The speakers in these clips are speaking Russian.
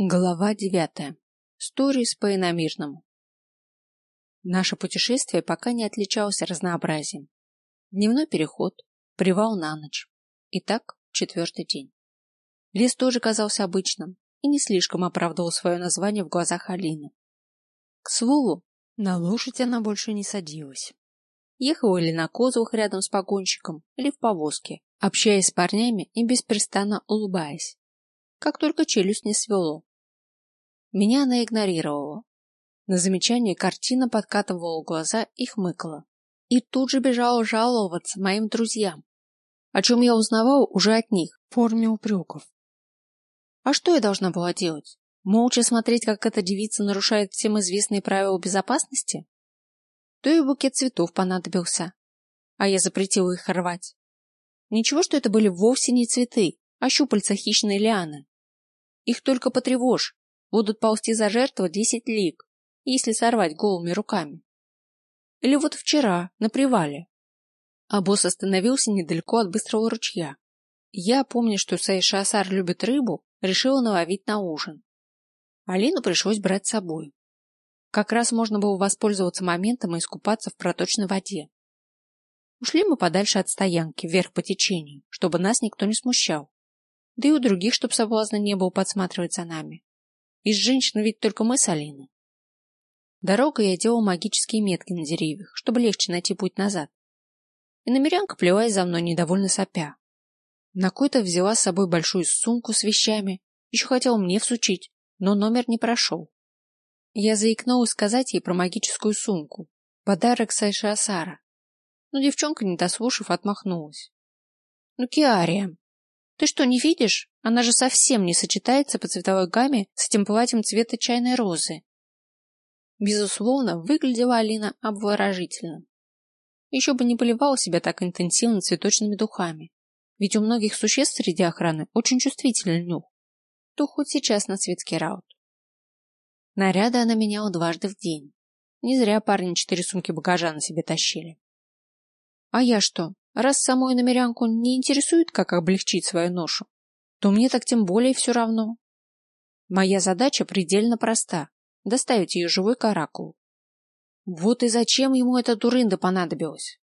Глава девятая. Сторис по иномирному. Наше путешествие пока не отличалось разнообразием. Дневной переход, привал на ночь. И так четвертый день. Лес тоже казался обычным и не слишком оправдывал свое название в глазах Алины. К слову, на лошадь она больше не садилась. Ехала или на козлах рядом с погонщиком, или в повозке, общаясь с парнями и беспрестанно улыбаясь. Как только челюсть не свело. Меня она игнорировала. На замечание картина подкатывала глаза и хмыкала. И тут же бежала жаловаться моим друзьям, о чем я узнавал уже от них в форме упреков. А что я должна была делать? Молча смотреть, как эта девица нарушает всем известные правила безопасности? То и букет цветов понадобился, а я запретила их рвать. Ничего, что это были вовсе не цветы, а щупальца хищной лианы. Их только потревожь, будут ползти за жертву десять лиг, если сорвать голыми руками. Или вот вчера, на привале. А босс остановился недалеко от быстрого ручья. Я, помню, что Сайшасар любит рыбу, решила наловить на ужин. Алину пришлось брать с собой. Как раз можно было воспользоваться моментом и искупаться в проточной воде. Ушли мы подальше от стоянки, вверх по течению, чтобы нас никто не смущал. Да и у других, чтоб соблазна не было подсматривать за нами. Из женщин ведь только мы с Алиной. Дорогой я делал магические метки на деревьях, чтобы легче найти путь назад. И намерянка плеваясь за мной, недовольно сопя. На кой-то взяла с собой большую сумку с вещами, еще хотела мне всучить, но номер не прошел. Я заикнулась сказать ей про магическую сумку, подарок Сайши Асара. Но девчонка, не дослушав, отмахнулась. — Ну, Киария, ты что, не видишь? Она же совсем не сочетается по цветовой гамме с этим платьем цвета чайной розы. Безусловно, выглядела Алина обворожительно. Еще бы не поливала себя так интенсивно цветочными духами. Ведь у многих существ среди охраны очень чувствительный нюх. То хоть сейчас на светский раут. Наряды она меняла дважды в день. Не зря парни четыре сумки багажа на себе тащили. А я что, Раз самую намерянку не интересует, как облегчить свою ношу, то мне так тем более все равно. Моя задача предельно проста — доставить ее живой к оракулу. Вот и зачем ему эта дурында понадобилась?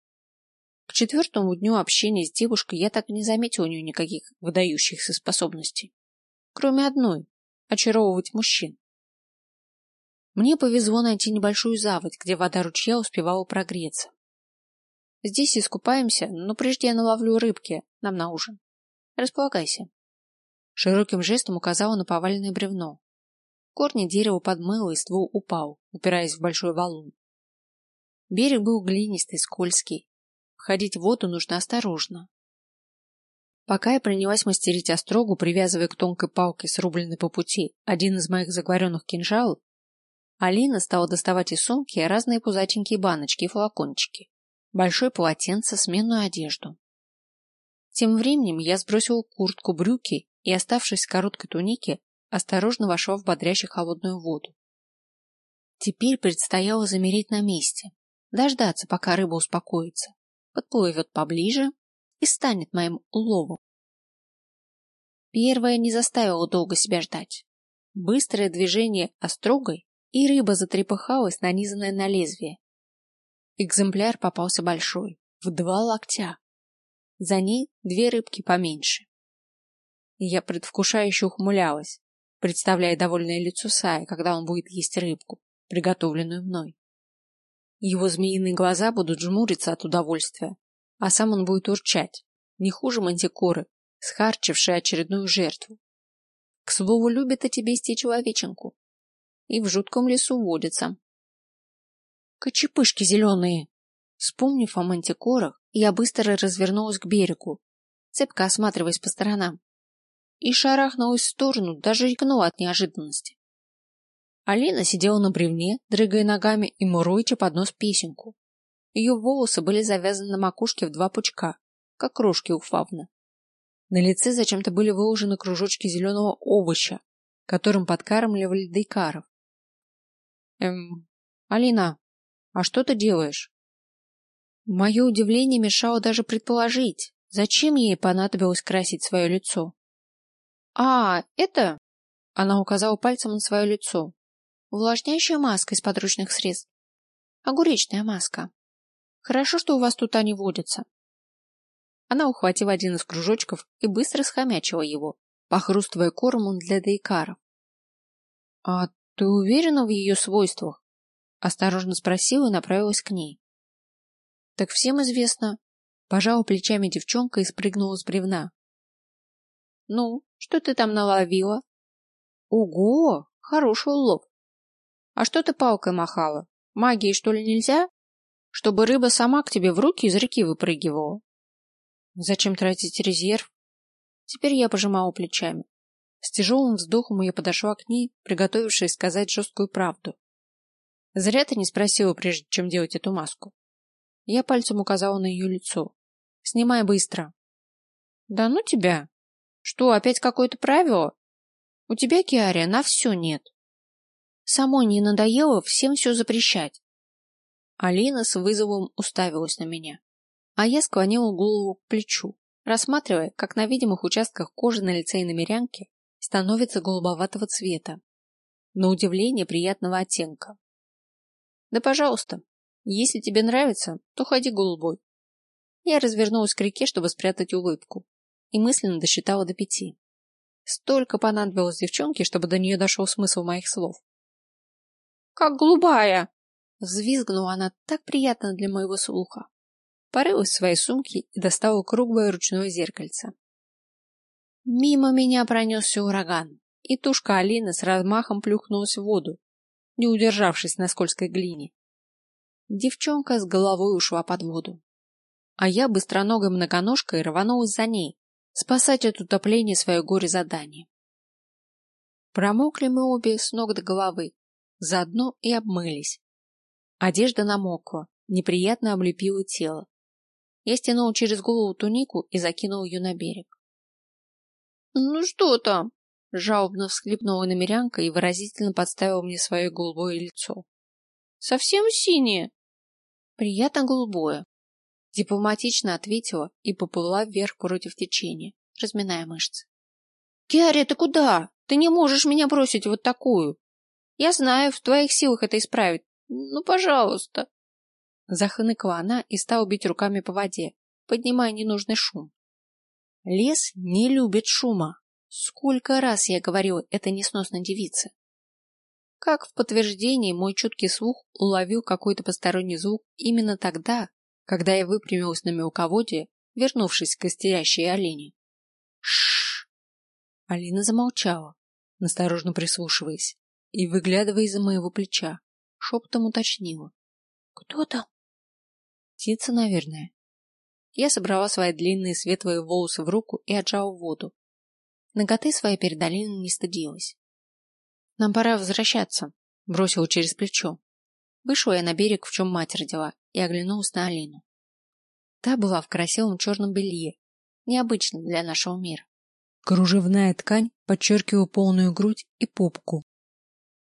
К четвертому дню общения с девушкой я так и не заметил у нее никаких выдающихся способностей. Кроме одной — очаровывать мужчин. Мне повезло найти небольшую заводь, где вода ручья успевала прогреться. Здесь искупаемся, но прежде я наловлю рыбки нам на ужин. Располагайся. Широким жестом указала на поваленное бревно. Корни дерева подмыло, и ствол упал, упираясь в большой валун. Берег был глинистый, скользкий. Входить в воду нужно осторожно. Пока я принялась мастерить острогу, привязывая к тонкой палке, срубленной по пути, один из моих заговоренных кинжалов, Алина стала доставать из сумки разные пузатенькие баночки и флакончики большое полотенце, сменную одежду. Тем временем я сбросил куртку, брюки и, оставшись в короткой тунике, осторожно вошел в бодрящую холодную воду. Теперь предстояло замереть на месте, дождаться, пока рыба успокоится, подплывет поближе и станет моим уловом. Первое не заставило долго себя ждать. Быстрое движение острогой, и рыба затрепыхалась, нанизанная на лезвие, Экземпляр попался большой, в два локтя. За ней две рыбки поменьше. Я предвкушающе ухмылялась, представляя довольное лицо Сая, когда он будет есть рыбку, приготовленную мной. Его змеиные глаза будут жмуриться от удовольствия, а сам он будет урчать, не хуже мантикоры, схарчившей очередную жертву. К слову, любит о тебе человеченку. И в жутком лесу водится, Кочепышки зеленые. Вспомнив о мантикорах, я быстро развернулась к берегу, цепко осматриваясь по сторонам. И шарахнулась в сторону, даже икнула от неожиданности. Алина сидела на бревне, дрыгая ногами и муруюча под нос песенку. Ее волосы были завязаны на макушке в два пучка, как крошки у фавна. На лице зачем-то были выложены кружочки зеленого овоща, которым подкармливали дейкаров. Эм, Алина, а что ты делаешь? Мое удивление мешало даже предположить, зачем ей понадобилось красить свое лицо. А, это... Она указала пальцем на свое лицо. Увлажняющая маска из подручных средств. Огуречная маска. Хорошо, что у вас тут они водятся. Она ухватила один из кружочков и быстро схомячила его, похрустывая кормом для дейкаров. — А ты уверена в ее свойствах? — осторожно спросила и направилась к ней. — Так всем известно. Пожала плечами девчонка и спрыгнула с бревна. — Ну, что ты там наловила? — Ого, хороший улов. А что ты палкой махала? Магией, что ли, нельзя? Чтобы рыба сама к тебе в руки из реки выпрыгивала. Зачем тратить резерв? Теперь я пожимала плечами. С тяжелым вздохом я подошла к ней, приготовившись сказать жесткую правду. Зря ты не спросила, прежде чем делать эту маску. Я пальцем указала на ее лицо. Снимай быстро. Да ну тебя. Что, опять какое-то правило? У тебя, Киария, на все нет. Самой не надоело всем все запрещать. Алина с вызовом уставилась на меня а я склонила голову к плечу, рассматривая, как на видимых участках кожи на лице и намерянке становится голубоватого цвета, на удивление приятного оттенка. Да, пожалуйста, если тебе нравится, то ходи голубой. Я развернулась к реке, чтобы спрятать улыбку, и мысленно досчитала до пяти. Столько понадобилось девчонке, чтобы до нее дошел смысл моих слов. «Как голубая!» Взвизгнула она так приятно для моего слуха, порылась в своей сумке и достала круглое ручное зеркальце. Мимо меня пронесся ураган, и тушка Алины с размахом плюхнулась в воду, не удержавшись на скользкой глине. Девчонка с головой ушла под воду. А я быстроногой многоножкой рванулась за ней, спасать от утопления свое горе-задание. Промокли мы обе с ног до головы, заодно и обмылись. Одежда намокла, неприятно облепила тело. Я стянул через голову тунику и закинул ее на берег. «Ну что там?» — жалобно всхлипнула намерянка и выразительно подставила мне свое голубое лицо. «Совсем синее?» «Приятно голубое», — дипломатично ответила и поплыла вверх против течения, разминая мышцы. «Киари, ты куда? Ты не можешь меня бросить вот такую. Я знаю, в твоих силах это исправить. Ну, пожалуйста». Захныкала она и стала бить руками по воде, поднимая ненужный шум. Лес не любит шума. Сколько раз я говорила это несносной девице. Как в подтверждении мой чуткий слух уловил какой-то посторонний звук именно тогда, когда я выпрямилась на мелководье, вернувшись к истерящей олене. Шш! Алина замолчала, насторожно прислушиваясь, и, выглядывая из-за моего плеча, шепотом уточнила. — Кто там? Птица, наверное. Я собрала свои длинные светлые волосы в руку и отжала воду. Ноготы своей перед Алиной не стыдилась. Нам пора возвращаться, бросила через плечо. Вышла я на берег, в чем мать родила, и оглянулась на Алину. Та была в красивом черном белье, необычном для нашего мира. Кружевная ткань подчеркивала полную грудь и попку.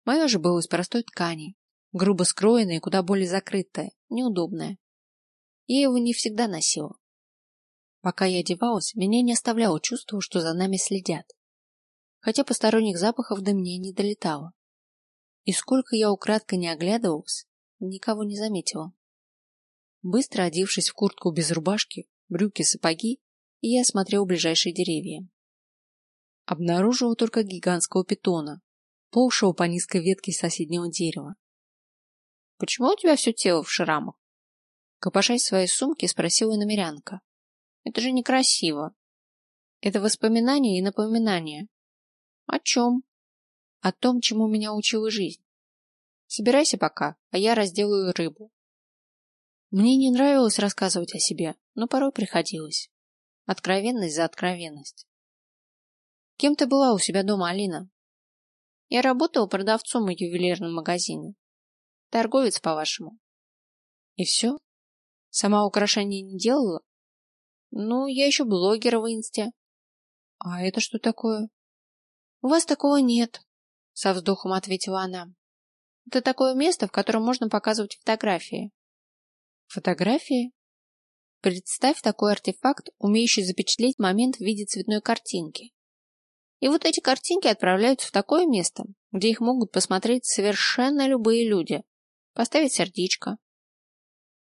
Мое же было из простой ткани, грубо скроенное и куда более закрытое, неудобное. Я его не всегда носила. Пока я одевалась, меня не оставляло чувство, что за нами следят. Хотя посторонних запахов до меня не долетало. И сколько я украдкой не оглядывалась, никого не заметила. Быстро одевшись в куртку без рубашки, брюки, сапоги, я осмотрел ближайшие деревья. Обнаружил только гигантского питона, полшего по низкой ветке соседнего дерева. — Почему у тебя все тело в шрамах? Копошась в своей сумке, спросила намерянка. Это же некрасиво. Это воспоминания и напоминания. О чем? О том, чему меня учила жизнь. Собирайся пока, а я разделаю рыбу. Мне не нравилось рассказывать о себе, но порой приходилось. Откровенность за откровенность. Кем ты была у себя дома, Алина? Я работала продавцом в ювелирном магазине. Торговец, по-вашему. И все? Сама украшения не делала? Ну, я еще блогер в инсте. А это что такое? У вас такого нет, со вздохом ответила она. Это такое место, в котором можно показывать фотографии. Фотографии? Представь такой артефакт, умеющий запечатлеть момент в виде цветной картинки. И вот эти картинки отправляются в такое место, где их могут посмотреть совершенно любые люди. Поставить сердечко.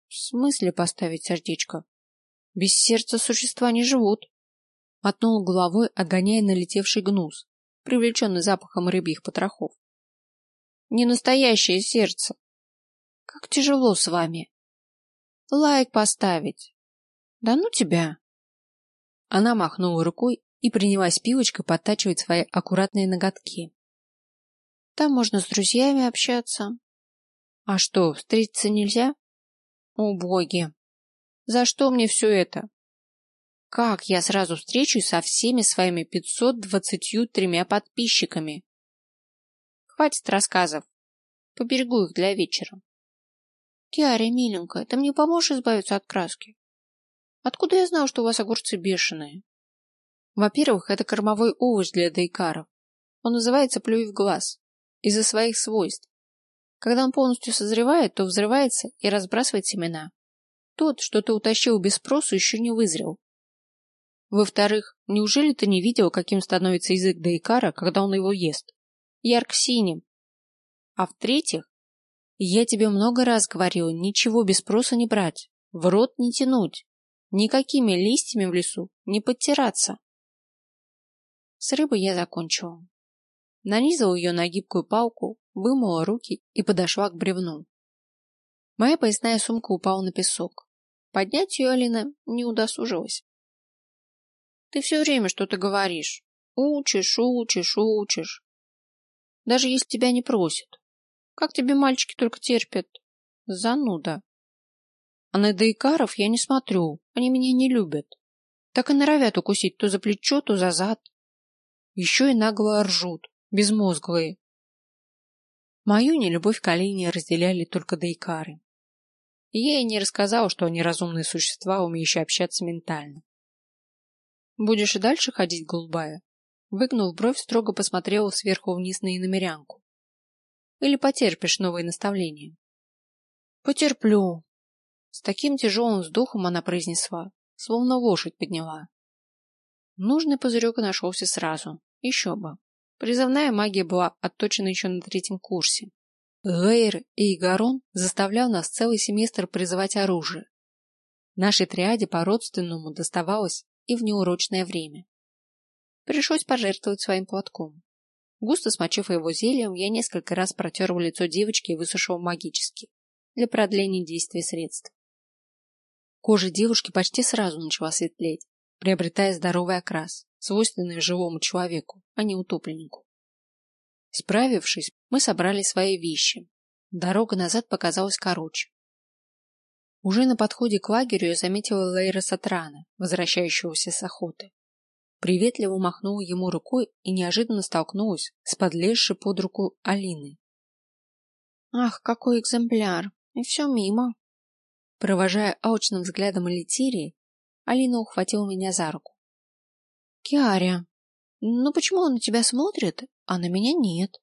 В смысле поставить сердечко? Без сердца существа не живут. Мотнул головой, отгоняя налетевший гнус, привлеченный запахом рыбьих потрохов. Не настоящее сердце. Как тяжело с вами. Лайк поставить. Да ну тебя. Она махнула рукой и принялась пилочкой подтачивать свои аккуратные ноготки. Там можно с друзьями общаться. А что, встретиться нельзя? О, боги! За что мне все это? Как я сразу встречусь со всеми своими пятьсот двадцатью тремя подписчиками? Хватит рассказов. Поберегу их для вечера. Киария, миленькая, ты мне поможешь избавиться от краски? Откуда я знал, что у вас огурцы бешеные? Во-первых, это кормовой овощ для дейкаров. Он называется плюй в глаз. Из-за своих свойств. Когда он полностью созревает, то взрывается и разбрасывает семена. Тот, что ты утащил без спросу, еще не вызрел. Во-вторых, неужели ты не видел, каким становится язык дейкара, когда он его ест? Ярко-синим. А в-третьих, я тебе много раз говорил, ничего без спроса не брать, в рот не тянуть, никакими листьями в лесу не подтираться. С рыбой я закончила. Нанизала ее на гибкую палку, вымыла руки и подошла к бревну. Моя поясная сумка упала на песок. Поднять ее Алина не удосужилась. Ты все время что-то говоришь. Учишь, учишь, учишь. Даже если тебя не просят. Как тебе мальчики только терпят? Зануда. А на Дейкаров я не смотрю. Они меня не любят. Так и норовят укусить то за плечо, то за зад. Еще и нагло ржут, безмозглые. Мою нелюбовь к Алине разделяли только Дейкары. Ей не рассказала, что они разумные существа, умеющие общаться ментально. Будешь и дальше ходить, голубая? Выгнув бровь, строго посмотрела сверху вниз на иномерянку. Или потерпишь новые наставления? Потерплю. С таким тяжелым вздохом она произнесла, словно лошадь подняла. Нужный пузырек нашелся сразу. Еще бы. Призывная магия была отточена еще на третьем курсе. Гейр и Игарон заставлял нас целый семестр призывать оружие. Нашей триаде по-родственному доставалось и в неурочное время. Пришлось пожертвовать своим платком. Густо смочив его зельем, я несколько раз протерла лицо девочки и высушил магически, для продления действия средств. Кожа девушки почти сразу начала светлеть, приобретая здоровый окрас, свойственный живому человеку, а не утопленнику. Справившись, мы собрали свои вещи. Дорога назад показалась короче. Уже на подходе к лагерю я заметила Лейра Сатрана, возвращающегося с охоты. Приветливо махнула ему рукой и неожиданно столкнулась с подлезшей под руку Алиной. Ах, какой экземпляр! И все мимо. Провожая алчным взглядом Элитирии, Алина ухватила меня за руку. Киаря, ну почему он на тебя смотрит, а на меня нет?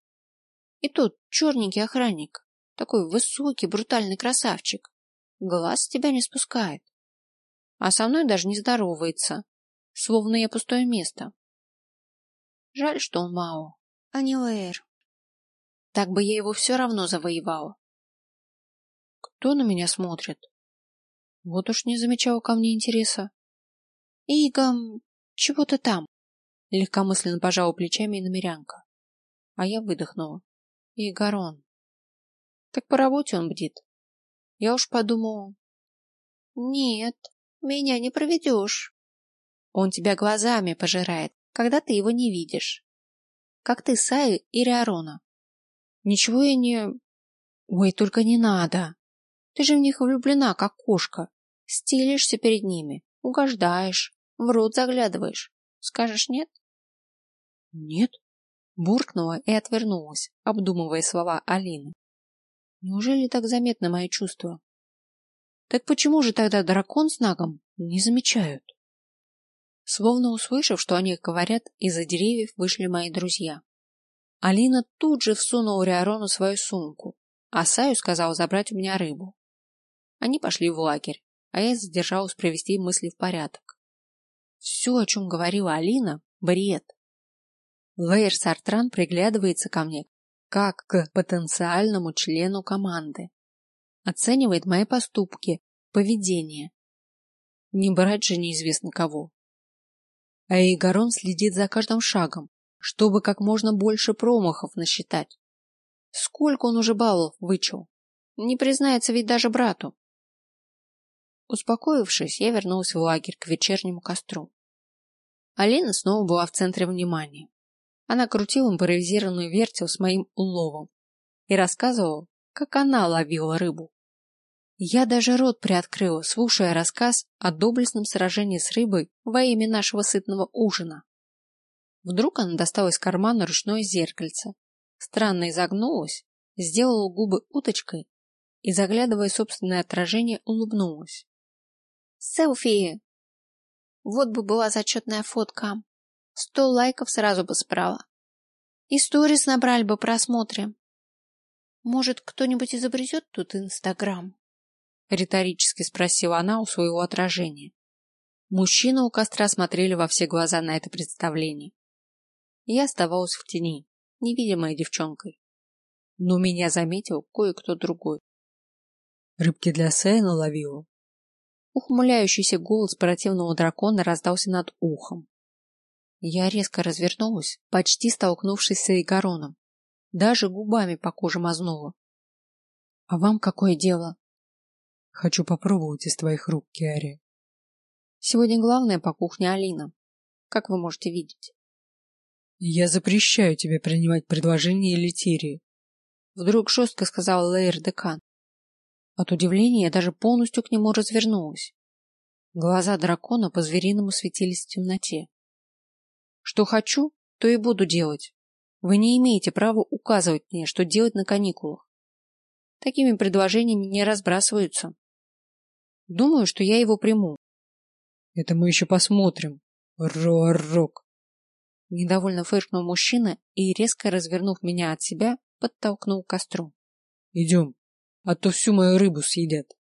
И тот черненький охранник, такой высокий, брутальный красавчик, глаз с тебя не спускает. А со мной даже не здоровается, словно я пустое место. Жаль, что он Мао, а не Лэйр. Так бы я его все равно завоевала. Кто на меня смотрит? Вот уж не замечала ко мне интереса. Игам, чего ты там? Легкомысленно пожала плечами и намерянка. А я выдохнула. Игорон. Так по работе он бдит. Я уж подумала. Нет, меня не проведешь. Он тебя глазами пожирает, когда ты его не видишь. Как ты Саю и Риарона. Ничего я не... Ой, только не надо. Ты же в них влюблена, как кошка. Стелишься перед ними, угождаешь, в рот заглядываешь. Скажешь нет? Нет. Буркнула и отвернулась, обдумывая слова Алины. Неужели так заметны мои чувства? Так почему же тогда дракон с нагом не замечают? Словно услышав, что они говорят, из-за деревьев вышли мои друзья. Алина тут же всунула Риарону свою сумку, а Саю сказал забрать у меня рыбу. Они пошли в лагерь, а я задержалась привести мысли в порядок. Все, о чем говорила Алина, бред. Лейер Сартран приглядывается ко мне как к потенциальному члену команды. Оценивает мои поступки, поведение. Не брать же неизвестно кого. А Игорон следит за каждым шагом, чтобы как можно больше промахов насчитать. Сколько он уже баллов вычел? Не признается ведь даже брату. Успокоившись, я вернулась в лагерь к вечернему костру. Алина снова была в центре внимания. Она крутила импровизированную вертел с моим уловом и рассказывала, как она ловила рыбу. Я даже рот приоткрыла, слушая рассказ о доблестном сражении с рыбой во имя нашего сытного ужина. Вдруг она достала из кармана ручное зеркальце, странно изогнулась, сделала губы уточкой и, заглядывая в собственное отражение, улыбнулась. «Селфи! Вот бы была зачетная фотка!» Сто лайков сразу бы справа. И сторис набрали бы просмотры. Может, кто-нибудь изобретет тут Инстаграм? Риторически спросила она у своего отражения. Мужчины у костра смотрели во все глаза на это представление. Я оставалась в тени, невидимой девчонкой. Но меня заметил кое-кто другой. Рыбки для Сейна ловила. Ухмыляющийся голос противного дракона раздался над ухом. Я резко развернулась, почти столкнувшись с Эйгароном. Даже губами по коже мазнула. — А вам какое дело? — Хочу попробовать из твоих рук, Киари. Сегодня главное по кухне Алина, как вы можете видеть. — Я запрещаю тебе принимать предложение Литерии. Вдруг жестко сказал Лейер Декан. От удивления я даже полностью к нему развернулась. Глаза дракона по-звериному светились в темноте. Что хочу, то и буду делать. Вы не имеете права указывать мне, что делать на каникулах. Такими предложениями не разбрасываются. Думаю, что я его приму. Это мы еще посмотрим. Ророк. Недовольно фыркнул мужчина и, резко развернув меня от себя, подтолкнул к костру. Идем, а то всю мою рыбу съедят.